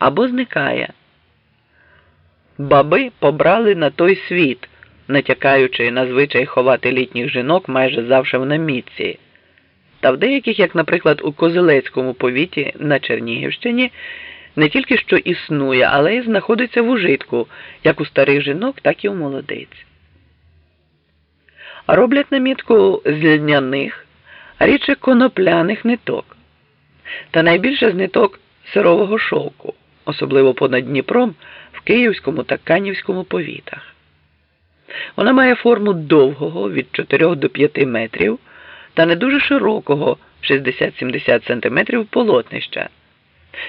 або зникає. Баби побрали на той світ, натякаючи на звичай ховати літніх жінок майже завше в намітці. Та в деяких, як, наприклад, у Козелецькому повіті на Чернігівщині, не тільки що існує, але й знаходиться в ужитку, як у старих жінок, так і у молодиць. Роблять намітку з льняних, рідше конопляних ниток. Та найбільше з ниток сирового шовку, особливо понад Дніпром в Київському та Канівському повітах. Вона має форму довгого від 4 до 5 метрів та не дуже широкого 60-70 см полотнища,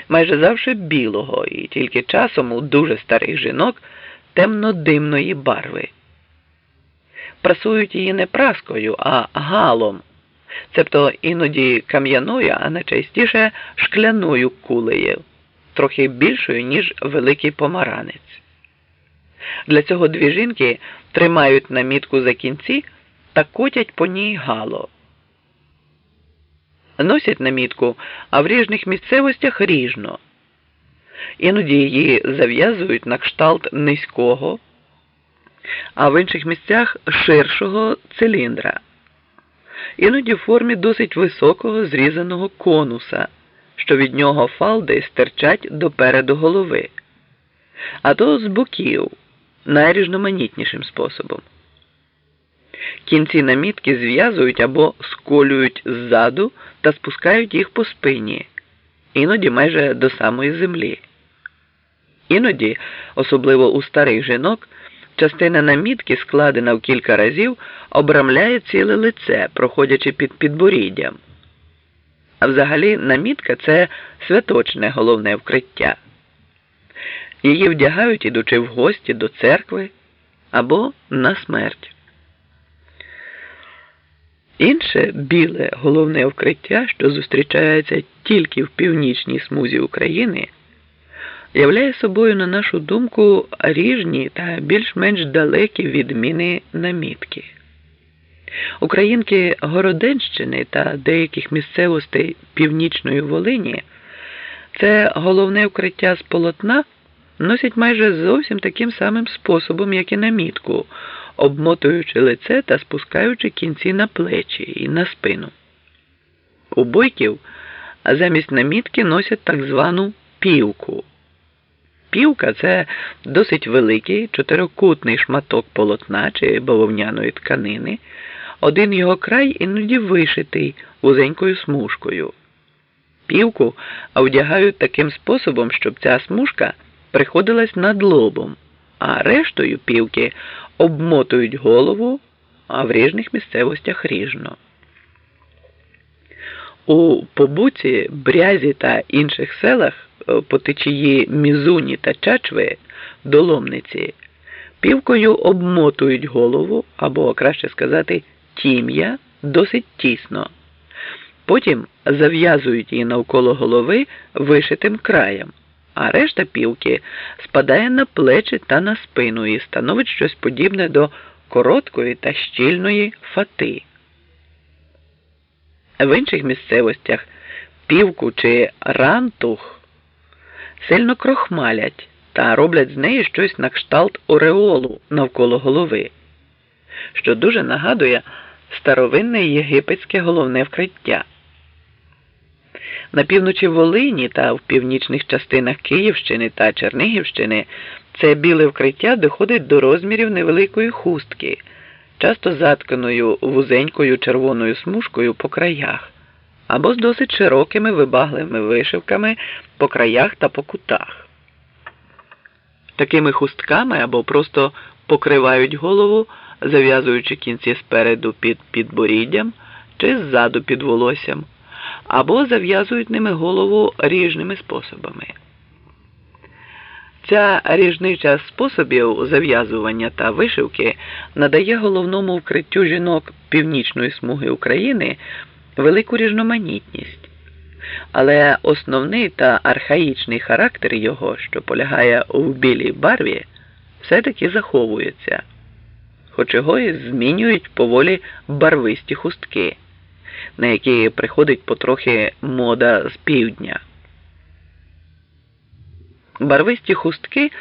майже завжди білого і тільки часом у дуже старих жінок темно-димної барви. Прасують її не праскою, а галом, цебто іноді кам'яною, а найчастіше шкляною кулею, трохи більшою, ніж великий помаранець. Для цього дві жінки тримають намітку за кінці та котять по ній гало. Носять намітку, а в ріжних місцевостях ріжно. Іноді її зав'язують на кшталт низького, а в інших місцях ширшого циліндра. Іноді в формі досить високого зрізаного конуса, що від нього фалди стирчать до переду голови, а то з боків найрізноманітнішим способом. Кінці намітки зв'язують або сколюють ззаду та спускають їх по спині, іноді майже до самої землі. Іноді, особливо у старих жінок, частина намітки, складена в кілька разів, обрамляє ціле лице, проходячи під підборіддям. А взагалі намітка це святочне головне вкриття. Її вдягають, ідучи в гості до церкви або на смерть. Інше біле головне вкриття, що зустрічається тільки в північній смузі України, являє собою, на нашу думку, ріжні та більш-менш далекі відміни намітки. Українки Городенщини та деяких місцевостей Північної Волині це головне вкриття з полотна носять майже зовсім таким самим способом, як і намітку, обмотуючи лице та спускаючи кінці на плечі і на спину. У бойків замість намітки носять так звану півку. Півка це досить великий чотирикутний шматок полотна чи бавовняної тканини, один його край іноді вишитий вузенькою смужкою. Півку вдягають таким способом, щоб ця смужка приходилась над лобом, а рештою півки обмотують голову, а в ріжних місцевостях ріжно. У Побуці, Брязі та інших селах е, по течії Мізуні та Чачви доломниці півкою обмотують голову або, краще сказати, тім'я досить тісно. Потім зав'язують її навколо голови вишитим краєм а решта півки спадає на плечі та на спину і становить щось подібне до короткої та щільної фати. В інших місцевостях півку чи рантух сильно крохмалять та роблять з неї щось на кшталт ореолу навколо голови, що дуже нагадує старовинне єгипетське головне вкриття. На півночі Волині та в північних частинах Київщини та Чернігівщини це біле вкриття доходить до розмірів невеликої хустки, часто затканою вузенькою червоною смужкою по краях, або з досить широкими вибаглими вишивками по краях та по кутах. Такими хустками або просто покривають голову, зав'язуючи кінці спереду під підборіддям чи ззаду під волоссям або зав'язують ними голову ріжними способами. Ця ріжнича способів зав'язування та вишивки надає головному вкриттю жінок північної смуги України велику різноманітність, але основний та архаїчний характер його, що полягає у білій барві, все-таки заховується, і змінюють поволі барвисті хустки на які приходить потрохи мода з півдня. Барвисті хустки